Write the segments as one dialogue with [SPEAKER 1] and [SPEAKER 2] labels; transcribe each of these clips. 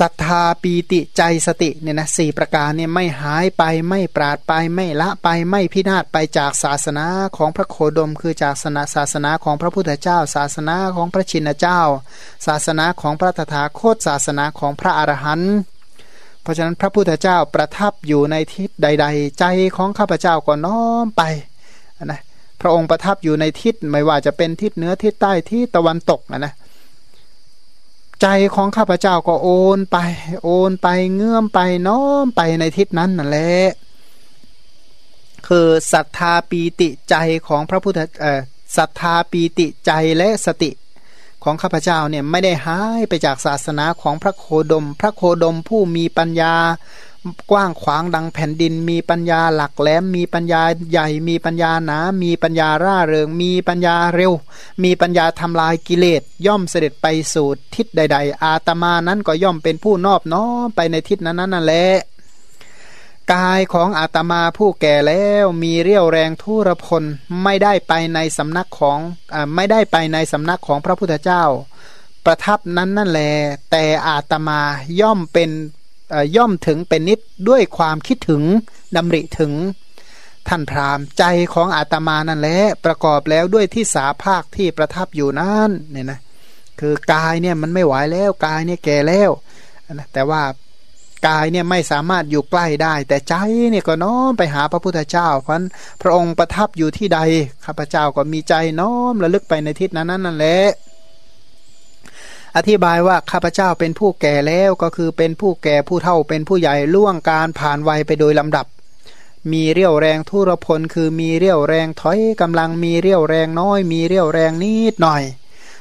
[SPEAKER 1] ศรัทธาปีติใจสติเนี่ยนะสี่ประการเนี่ยไม่หายไปไม่ปราดไปไม่ละไปไม่พินาศไปจากศาสนาของพระโคดม คือจากศาสนาศาสนาของพระพุทธเจ้า ศาสนาของพระชินเจ้า ศาสนาของพระตถาคตศาสนาของพระอรหันต์เพราะฉะนั้นพระพุทธเจ้าประทับอยู่ในทิศใด ๆ ใจของข้าพเจ้าก็น้อมไปนะพระองค์ประทับอยู่ในทิศไม่ว่าจะเป็นทิศเหนือทิศใต้ที่ตะวันตกนะนะ ใจของข้าพเจ้าก็โอนไป โอนไปเงื่อมไปน้อมไปในทิศนั้นนั่นแหละคือศรัทธาปีติใจของพระพุทธเอ่อศรัทธาปีติใจและสติของข้าพเจ้าเนี่ยไม่ได้หายไปจากศาสนาของพระโคดม พระโคดมผู้มีปัญญา กว้างขวางดังแผ่นดิน มีปัญญาหลักแหลม มีปัญญาใหญ่ มีปัญญาหนา มีปัญญาร่าเริง มีปัญญาเร็ว มีปัญญาทำลายกิเลส ย่อมเสด็จไปสู่ทิศใด ๆ อาตมานั้นก็ย่อมเป็นผู้นอบน้อมไปในทิศนั้นนั่นแหละกายของอาตมาผู้แก่แล้วมีเรี่ยวแรงทุรพลไม่ได้ไปในสำนักของอไม่ได้ไปในสำนักของพระพุทธเจ้า ประทับนั้นนั่นแหละแต่อาตมาย่อมเป็น ย่อมถึงเป็นนิดด้วยความคิดถึงดำริถึง ท่านพราหมณ์ใจของอาตมานั่นแหละประกอบแล้วด้วยที่สาภาคที่ประทับอยู่นั้นเนี่ยนะคือกายเนี่ยมันไม่ไหวแล้วกายเนี่ยแก่แล้วนะแต่ว่ากายเนี่ยไม่สามารถอยู่ใกล้ได้ แต่ใจเนี่ยก็น้อมไปหาพระพุทธเจ้าเพราะพระองค์ประทับอยู่ที่ใดข้าพเจ้าก็มีใจน้อมระลึกไปในทิศนั้นนั่นแหละ อธิบายว่าข้าพเจ้าเป็นผู้แก่แล้วก็คือเป็นผู้แก่ผู้เฒ่าเป็นผู้ใหญ่ล่วงการผ่านวัยไปโดยลำดับ มีเรี่ยวแรงทุรพลคือมีเรี่ยวแรงถอยกำลังมีเรี่ยวแรงน้อย มีเรี่ยวแรงนิดหน่อย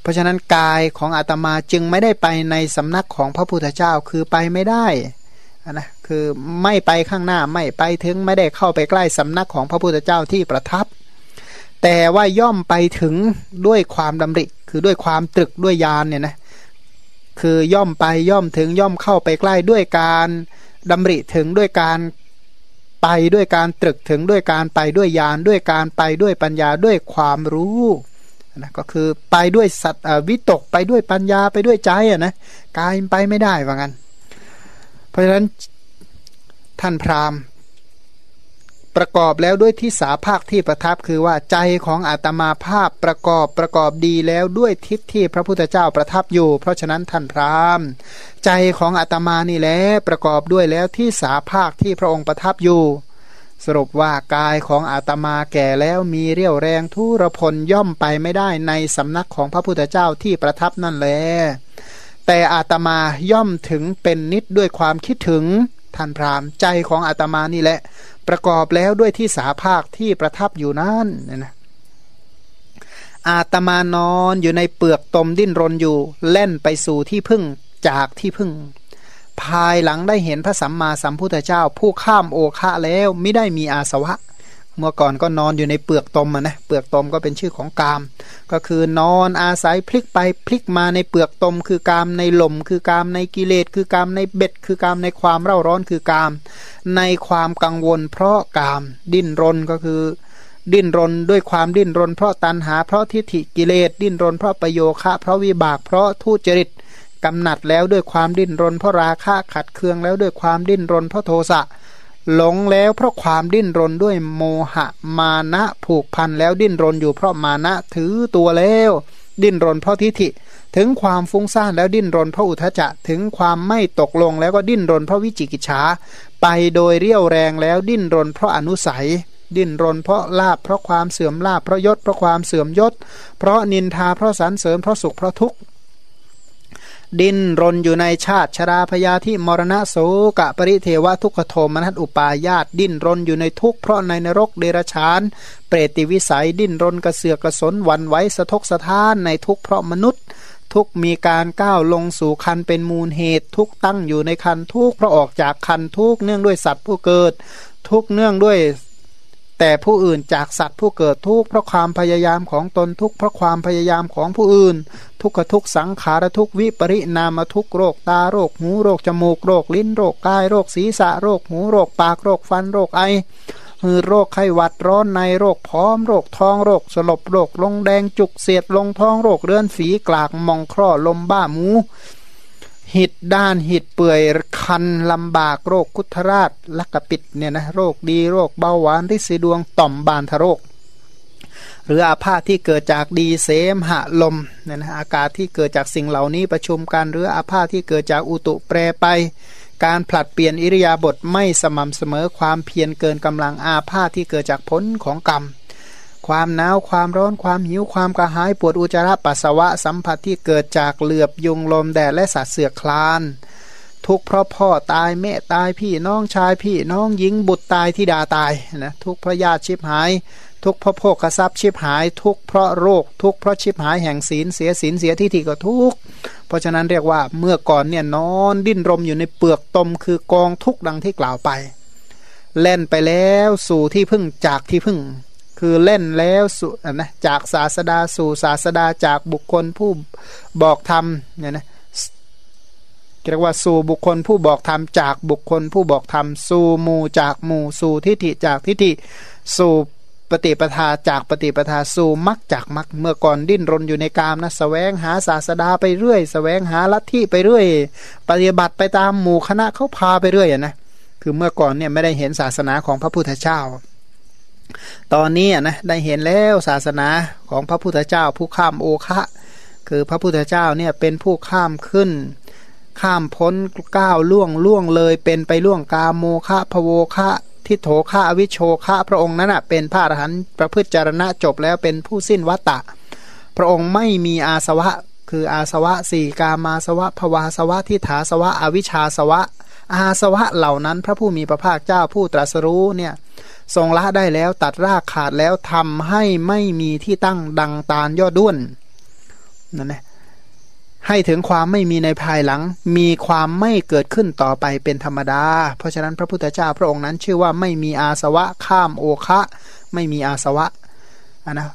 [SPEAKER 1] เพราะฉะนั้นกายของอาตมาจึงไม่ได้ไปในสำนักของพระพุทธเจ้าคือไปไม่ได้นะคือไม่ไปข้างหน้าไม่ไปถึงไม่ได้เข้าไปใกล้สำนักของพระพุทธเจ้าที่ประทับ แต่ว่าย่อมไปถึงด้วยความดำริคือด้วยความตรึกด้วยญาณเนี่ยนะ คือย่อมไปย่อมถึงย่อมเข้าไปใกล้ด้วยการดำริถึงด้วยการไปด้วยการตรึกถึงด้วยการไปด้วยญาณด้วยการไปด้วยปัญญาด้วยความรู้นะก็คือไปด้วยสัตวิตกไปด้วยปัญญาไปด้วยใจอะนะกายไปไม่ได้ว่างั้น เพราะฉะนั้นท่านพราหมณ์ ประกอบแล้วด้วยที่สาภาคที่ประทับคือว่าใจของอาตมาภาพประกอบประกอบดีแล้วด้วยทิศที่พระพุทธเจ้าประทับอยู่ เพราะฉะนั้นท่านพราหมณ์ใจของอาตมานี่แหละประกอบด้วยแล้วที่สาภาคที่พระองค์ประทับอยู่ สรุปว่ากายของอาตมาแก่แล้วมีเรี่ยวแรงทุรพลย่อมไปไม่ได้ในสำนักของพระพุทธเจ้าที่ประทับนั่นแหละแต่อาตมาย่อมถึงเป็นนิดด้วยความคิดถึง ท่านพราหมณ์ใจของอาตมานี่แหละ ประกอบแล้วด้วยที่สาภาคที่ประทับอยู่นั่นเนี่ยนะอาตมานอนอยู่ในเปลือกตมดิ้นรนอยู่เล่นไปสู่ที่พึ่งจากที่พึ่ง ภายหลังได้เห็นพระสัมมาสัมพุทธเจ้าผู้ข้ามโอคะแล้วไม่ได้มีอาสวะ เมื่อก่อนก็นอนอยู่ในเปลือกตมนะเปลือกตมก็เป็นชื่อของกาม ก็คือนอนอาศัยพลิกไปพลิกมาในเปลือกตม คือกามในลมคือกามในกิเลสคือกามในเบ็ด คือกามในความเร่าร้อนคือกาม ในความกังวล เพราะกาม ดิ้นรนก็คือ ดิ้นรนด้วยความดิ้นรน เพราะตัณหา เพราะทิฏฐิกิเลสดิ้นรนเพราะประโยคะ เพราะวิบากเพราะทุจริตกำหนัดแล้วด้วยความดิ้นรน เพราะราคะขัดเคืองแล้วด้วยความดิ้นรน เพราะโทสะ หลงแล้วเพราะความดิ้นรนด้วยโมหะมานะผูกพันแล้วดิ้นรนอยู่เพราะมานะถือตัวแล้ว ดิ้นรนเพราะทิฏฐิ ถึงความฟุ้งซ่านแล้วดิ้นรนเพราะอุทจจะ ถึงความไม่ตกลงแล้วก็ดิ้นรนเพราะวิจิกิจฉาไปโดยเรี่ยวแรงแล้วดิ้นรนเพราะอนุสัย ดิ้นรนเพราะลาบเพราะความเสื่อมลาบเพราะยศเพราะความเสื่อมยศ เพราะนินทาเพราะสรรเสริญเพราะสุขเพราะทุกข์ ดิ้นรนอยู่ในชาติชราพยาที่มรณะโสกะปริเทวทุกขโทมนัสอุปาญาตดิ้นรนอยู่ในทุกข์เพราะในนรกเดรชาน เปรติวิสัยดิ้นรนกระเสือกกระสนวันไว้สะทกสะท้านในทุกข์เพราะมนุษย์ ทุกมีการก้าวลงสู่คันเป็นมูลเหตุ ทุกตั้งอยู่ในคันทุกเพราะออกจากคันทุกเนื่องด้วยสัตว์ผู้เกิด ทุกเนื่องด้วย แต่ผู้อื่นจากสัตว์ผู้เกิดทุกข์เพราะความพยายามของตนทุกข์เพราะความพยายามของผู้อื่น ทุกขทุกสังขารทุกวิปริณามทุกโรคตาโรคหูโรคจมูกโรคลิ้นโรคกายโรคศีรษะโรคหูโรคปากโรคฟันโรคไอหือโรคไข้หวัดร้อนในโรคพร้อมโรคท้องโรคสลบโรคลงแดงจุกเสียดลงท้องโรคเรื้อนฝีกลากมองคร่อลมบ้าหมู หิดด้านหิดเปื่อยคันลำบากโรคคุทราชลักกปิดเนี่ยนะโรคดีโรคเบาหวานริสีดวงต่อมบานทโรค หรืออาพาธที่เกิดจากดีเสมหะลมเนี่ยนะอากาศที่เกิดจากสิ่งเหล่านี้ประชุมกันหรืออาพาธที่เกิดจากอุตุแปรไป การผลัดเปลี่ยนอิริยาบถไม่สม่ำเสมอความเพียรเกินกำลังอาพาธที่เกิดจากผลของกรรม ความหนาวความร้อนความหิวความกระหายปวดอุจจาระปัสสาวะสัมผัสที่เกิดจากเหลือบยุงลมแดดและสัตว์เสือคลาน ทุกเพราะพ่อตายแม่ตายพี่น้องชายพี่น้องหญิงบุตรตายที่ดาตายนะทุกเพราะญาติชิบหาย ทุกเพราะโภคทรัพย์ชิบหาย ทุกเพราะโรค ทุกเพราะชิบหายแห่งศีลเสียศีลเสียที่ที่ก็ทุกเพราะฉะนั้นเรียกว่าเมื่อก่อนเนี่ยนอนดิ้นรมอยู่ในเปลือกตมคือกองทุกดังที่กล่าวไปเล่นไปแล้วสู่ที่พึ่งจากที่พึ่ง คือเล่นแล้วสุนะจากศาสดาสู่ศาสดาจากบุคคลผู้บอกธรรมเนี่ยนะเรียกว่าสู่บุคคลผู้บอกธรรมจากบุคคลผู้บอกธรรมสู่หมู่จากหมู่สู่ทิฏฐิจากทิฏฐิสู่ปฏิปทาจากปฏิปทาสู่มักจากมักเมื่อก่อนดิ้นรนอยู่ในกามนะสแสวงหาศาสดาไปเรื่อยสแสวงหาลัทธิไปเรื่อย ปฏิบัติไปตามหมู่คณะเขาพาไปเรื่อยนะคือเมื่อก่อนเนี่ยไม่ได้เห็นศาสนาของพระพุทธเจ้า ตอนนี้นะได้เห็นแล้วศาสนาของพระพุทธเจ้าผู้ข้ามโอคะคือพระพุทธเจ้าเนี่ยเป็นผู้ข้ามขึ้น ข้ามพ้นก้าวล่วงล่วงเลยเป็นไปล่วงกาโมคะพโวคะทิโถคะอวิโชคะพระองค์นั้นเป็นพระอรหันต์ประพฤติจารณะจบแล้วเป็นผู้สิ้นวัตตะ พระองค์ไม่มีอาสวะ คืออาสวะสี่กามาสวะภวาสวะทิฏฐาสวะ อวิชชาสวะ อาสวะเหล่านั้น พระผู้มีพระภาคเจ้าผู้ตรัสรู้เนี่ย ทรงละได้แล้วตัดรากขาดแล้วทำให้ไม่มีที่ตั้งดังตาลยอดด้วนนั่นแหละให้ถึงความไม่มีในภายหลัง มีความไม่เกิดขึ้นต่อไปเป็นธรรมดา เพราะฉะนั้นพระพุทธเจ้าพระองค์นั้น ชื่อว่าไม่มีอาสวะข้ามโอคะ ไม่มีอาสวะนนะ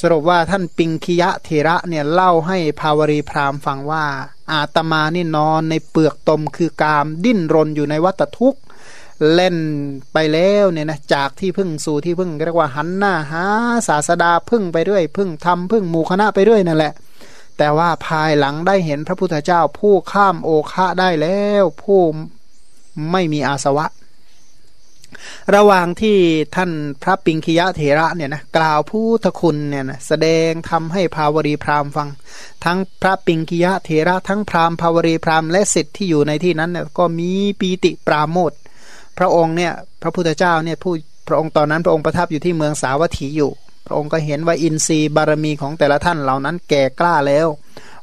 [SPEAKER 1] สรุปว่าท่านปิงคิยะเทระเนี่ยเล่าให้ภาวรีพรามฟังว่า อาตมานี่นอนในเปลือกตมคือกามดิ้นรนอยู่ในวัฏทุกข์ เล่นไปแล้วเนี่ยนะจากที่พึ่งสู่ที่พึ่งเรียกว่าหันหน้าหาศาสดาพึ่งไปเรื่อยพึ่งทำพึ่งหมู่คณะไปเรื่อยนั่นแหละ แต่ว่าภายหลังได้เห็นพระพุทธเจ้าผู้ข้ามโอคะได้แล้วผู้ไม่มีอาสวะ ระหว่างที่ท่านพระปิงคียะเถระเนี่ยนะกล่าวพุทธคุณเนี่ยนะแสดงทำให้ภาวรีพราหมณ์ฟัง ทั้งพระปิงคียะเถระทั้งพราหมณ์ภาวรีพราหมณ์และสิทธิ์ที่อยู่ในที่นั้นเนี่ยก็มีปีติปราโมท พระองค์เนี่ยพระพุทธเจ้าเนี่ยผู้พระองค์ตอนนั้นพระองค์ประทับอยู่ที่เมืองสาวัตถีอยู่ พระองค์ก็เห็นว่าอินทรีย์บารมีของแต่ละท่านเหล่านั้นแก่กล้าแล้ว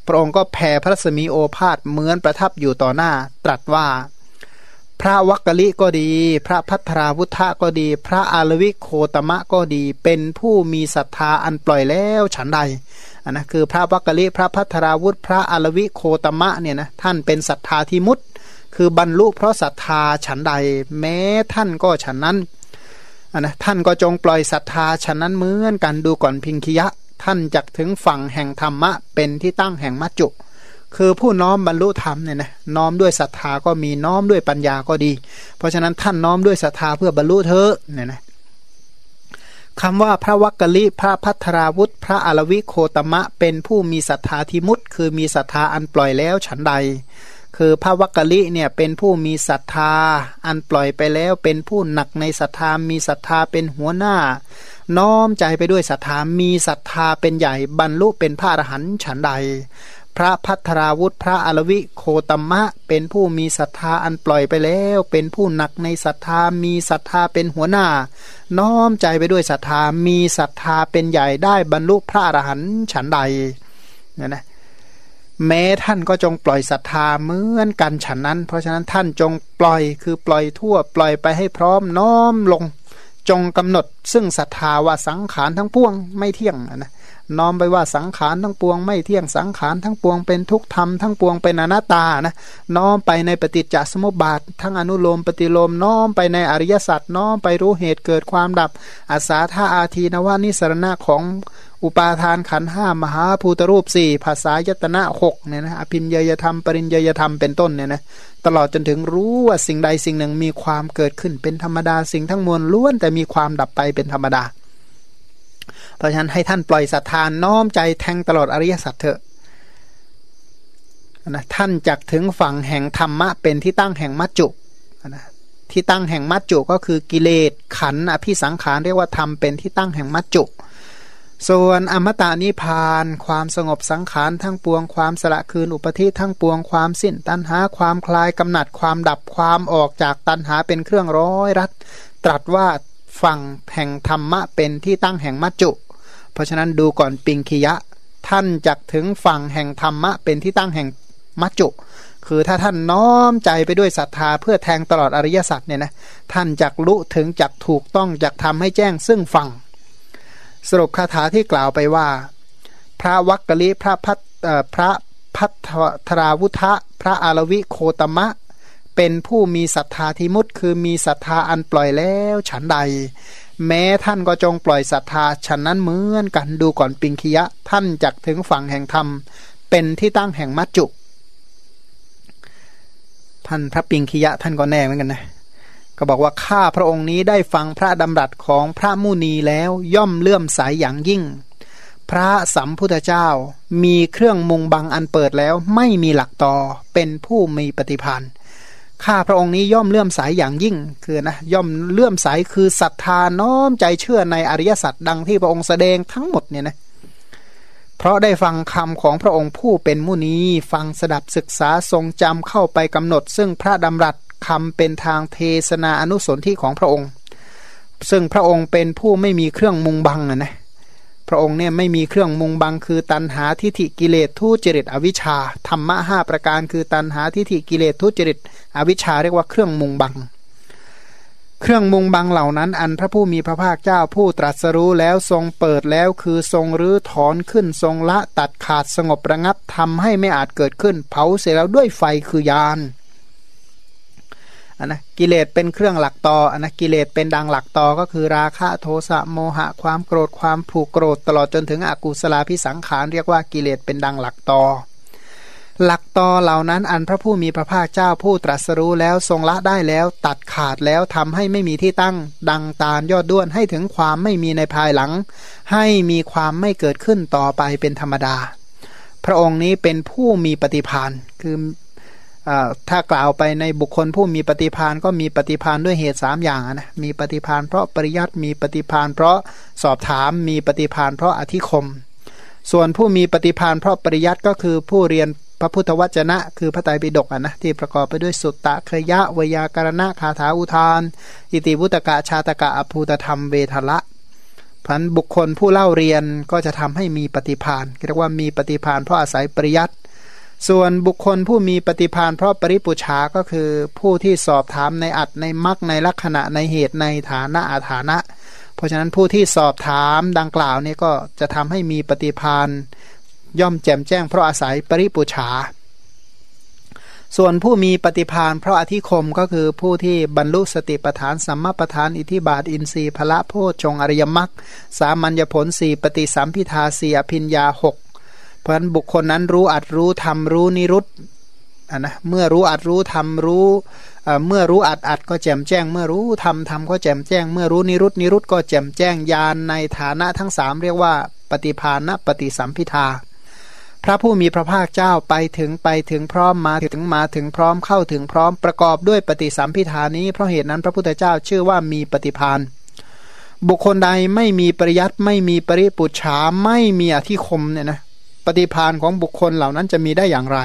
[SPEAKER 1] พระองค์ก็แผ่พระสมีโอภาษเหมือนประทับอยู่ต่อหน้า ตรัสว่า พระวักกะลิก็ดี พระพัทราวุธะก็ดี พระอารวิโคตมะก็ดี เป็นผู้มีศรัทธาอันปล่อยแล้วฉันใดอันนะคือพระวักกะลิพระพัทราวุธพระอารวิโคตมะเนี่ยนะท่านเป็นศรัทธาที่มุต คือบรรลุเพราะศรัทธาฉันใด แม้ท่านก็ฉันนั้นนนะท่านก็จงปล่อยศรัทธาฉันนั้นเหมือนกันดูก่อนพิงคิยะ ท่านจักถึงฝั่งแห่งธรรมะ เป็นที่ตั้งแห่งมัจจุ คือผู้น้อมบรรลุธรรมเนี่ยนะน้อมด้วยศรัทธาก็มีน้อมด้วยปัญญาก็ดี เพราะฉะนั้นท่านน้อมด้วยศรัทธาเพื่อบรรลุเธอเนี่ยนะคำว่าพระวักกะลิพระพัทราวุธ พระอรวิโคตมะ เป็นผู้มีศรัทธาทิมุตคือมีศรัทธาอันปล่อยแล้วฉันใด คือพระวักกะลิเนี่ยเป็นผู้มีศรัทธา อันปล่อยไปแล้วเป็นผู้หนักในศรัทธามีศรัทธาเป็นหัวหน้า น้อมใจไปด้วยศรัทธามีศรัทธาเป็นใหญ่บรรลุเป็นพระอรหันต์ฉันใด พระพัทราวุธพระอรวิโคตมะ เป็นผู้มีศรัทธาอันปล่อยไปแล้ว เป็นผู้หนักในศรัทธามีศรัทธาเป็นหัวหน้า น้อมใจไปด้วยศรัทธามีศรัทธาเป็นใหญ่ได้บรรลุพระอรหันต์ฉันใดเนี่ยนะ แม้ท่านก็จงปล่อยศรัทธาเหมือนกันฉันนั้น เพราะฉะนั้นท่านจงปล่อยคือปล่อยทั่วปล่อยไปให้พร้อมน้อมลง จงกำหนด ซึ่งศรัทธาว่าสังขารทั้งปวงไม่เที่ยงนะน้อมไปว่าสังขารทั้งปวงไม่เที่ยงสังขารทั้งปวงเป็นทุกธรรมทั้งปวงเป็นอนัตตานะน้อมไปในปฏิจจสมุปบาท ทั้งอนุโลมปฏิโลมน้อมไปในอริยสัจน้อมไปรู้เหตุเกิดความดับอาสาธาอาทีนวานิสรณะของ อุปาทานขันห้ามหาภูตรูปสี่ภาษายตนะหกเนี่ยนะอภินยยธรรม ปริญยยธรรมเป็นต้นเนี่ยนะตลอดจนถึงรู้ว่าสิ่งใดสิ่งหนึ่งมีความเกิดขึ้นเป็นธรรมดาสิ่งทั้งมวลล้วนแต่มีความดับไปเป็นธรรมดา เพราะฉะนั้นให้ท่านปล่อยศรัทธานน้อมใจแทงตลอดอริยสัจเถอะนะท่านจักถึงฝั่งแห่งธรรมะเป็นที่ตั้งแห่งมัจจุนะที่ตั้งแห่งมัจจุก็คือกิเลสขันอภิสังขารเรียกว่าธรรมเป็นที่ตั้งแห่งมัจจุ ส่วนอมตะนิพาน ความสงบสังขารทั้งปวงความสละคืนอุปธิทั้งปวงความสิ้นตัณหาความคลายกำหนัดความดับความออกจากตัณหาเป็นเครื่องร้อยรัดตรัสว่าฝั่งแห่งธรรมะเป็นที่ตั้งแห่งมัจจุ เพราะฉะนั้นดูก่อนปิงคียะ ท่านจักถึงฝั่งแห่งธรรมะเป็นที่ตั้งแห่งมัจจุ คือถ้าท่านน้อมใจไปด้วยศรัทธาเพื่อแทงตลอดอริยสัจเนี่ยนะท่านจักลุถึงจักถูกต้องจักทำให้แจ้งซึ่งฝั่ง สรุปคาถาที่กล่าวไปว่า พระวักกะลิพระพัทพระพัทราวุธะพระอารวิโคตมะ เป็นผู้มีศรัทธาทิมุตคือมีศรัทธาอันปล่อยแล้วฉันใด แม้ท่านก็จงปล่อยศรัทธาฉันนั้นเหมือนกันดูก่อนปิงคียะท่านจักถึงฝั่งแห่งธรรม เป็นที่ตั้งแห่งมัจจุ ท่านพระปิงคียะท่านก็แน่เหมือนกันนะ ก็บอกว่าข้าพระองค์นี้ได้ฟังพระดำรัสของพระมุนีแล้วย่อมเลื่อมใสยอย่างยิ่ง พระสัมพุทธเจ้ามีเครื่องมุงบังอันเปิดแล้วไม่มีหลักต่อเป็นผู้มีปฏิพันธ์ข้าพระองค์นี้ย่อมเลื่อมใสยอย่างยิ่งคือนะย่อมเลื่อมใสคือศรัทธาน้อมใจเชื่อในอริยสัจดังที่พระองค์แสดงทั้งหมดเนี่ยนะเพราะได้ฟังคำของพระองค์ผู้เป็นมุนี ฟังสดับศึกษาทรงจำเข้าไปกำหนด ซึ่งพระดำรัส คำเป็นทางเทศนาอนุสนที่ของพระองค์ ซึ่งพระองค์เป็นผู้ไม่มีเครื่องมุงบังนะพระองค์เนี่ยไม่มีเครื่องมุงบังคือตันหาทิฏฐิกิเลสทุจริตอวิชชาธรรมะห้าประการคือตันหาทิฏฐิกิเลสทุจริตอวิชชาเรียกว่าเครื่องมุงบัง เครื่องมุงบังเหล่านั้นอันพระผู้มีพระภาคเจ้าผู้ตรัสรู้แล้วทรงเปิดแล้วคือทรงรื้อถอนขึ้นทรงละตัดขาดสงบระงับทำให้ไม่อาจเกิดขึ้น เผาเสร็จแล้วด้วยไฟคือยาน นนะกิเลสเป็นเครื่องหลักต่ออันนะกิเลสเป็นดังหลักต่อก็คือราคะโทสะโมหะความโกรธความผูกโกรธ ตลอดจนถึงอกุศลาพิสังขารเรียกว่ากิเลสเป็นดังหลักต่อ หลักต่อเหล่านั้นอันพระผู้มีพระภาคเจ้าผู้ตรัสรู้แล้วทรงละได้แล้ว ตัดขาดแล้วทำให้ไม่มีที่ตั้ง ดังตาลยอดด้วนให้ถึงความไม่มีในภายหลัง ให้มีความไม่เกิดขึ้นต่อไปเป็นธรรมดา พระองค์นี้เป็นผู้มีปฏิพานคือ ถ้ากล่าวไปในบุคคลผู้มีปฏิพานก็มีปฏิพานด้วยเหตุสามอย่างนะมีปฏิพานเพราะปริยัติมีปฏิพานเพราะสอบถามมีปฏิพานเพราะอธิคม ส่วนผู้มีปฏิพานเพราะปริยัติก็คือผู้เรียนพระพุทธวจนะ คือพระไตรปิฎกนะที่ประกอบไปด้วยสุตตะเคยะวยากรณะคาถาอุทาน อิติวุตกะชาตกะอภูตธรรมเวทละพันบุคคลผู้เล่าเรียนก็จะทำให้มีปฏิพานเรียกว่ามีปฏิพานเพราะอาศัยปริยัติ ส่วนบุคคลผู้มีปฏิพานเพราะปริปุชาก็คือผู้ที่สอบถามในอัดในมักในลักษณะในเหตุในฐานะอาฐานะ เพราะฉะนั้นผู้ที่สอบถามดังกล่าวนี่ก็จะทำให้มีปฏิพานย่อมแจ่มแจ้งเพราะอาศัยปริปุชา ส่วนผู้มีปฏิพานเพราะอธิคมก็คือผู้ที่บรรลุสติปทานสัมมาปทานอิทิบาทอินทรีย์พละโพชฌงอริยมรรคสามัญญผลสี่ปฏิสัมพิทาสี่อภิญญาหก เพราะฉะนั้นบุคคลนั้นรู้อัดรู้ทำรู้นิรุตอะนะเมื่อรู้อัดรู้ทำรู้เมื่อรู้อัดอัดก็แจ่มแจ้ง เมื่อรู้ทำทำก็แจ่มแจ้ง เมื่อรู้นิรุตนิรุตก็แจ่มแจ้งญาณในฐานะทั้งสามเรียกว่า ปฏิภาณปฏิสัมพิทาพระผู้มีพระภาคเจ้าไปถึงไปถึงพร้อมมาถึงมาถึงพร้อมเข้าถึงพร้อมประกอบด้วยปฏิสัมพิธานี้เพราะเหตุนั้นพระพุทธเจ้าชื่อว่ามีปฏิพานบุคคลใดไม่มีปริยัติไม่มีปริปุจฉาไม่มีอธิคมเนี่ยนะ ฏิพานของบุคคลเหล่านั้นจะมีได้อย่างไร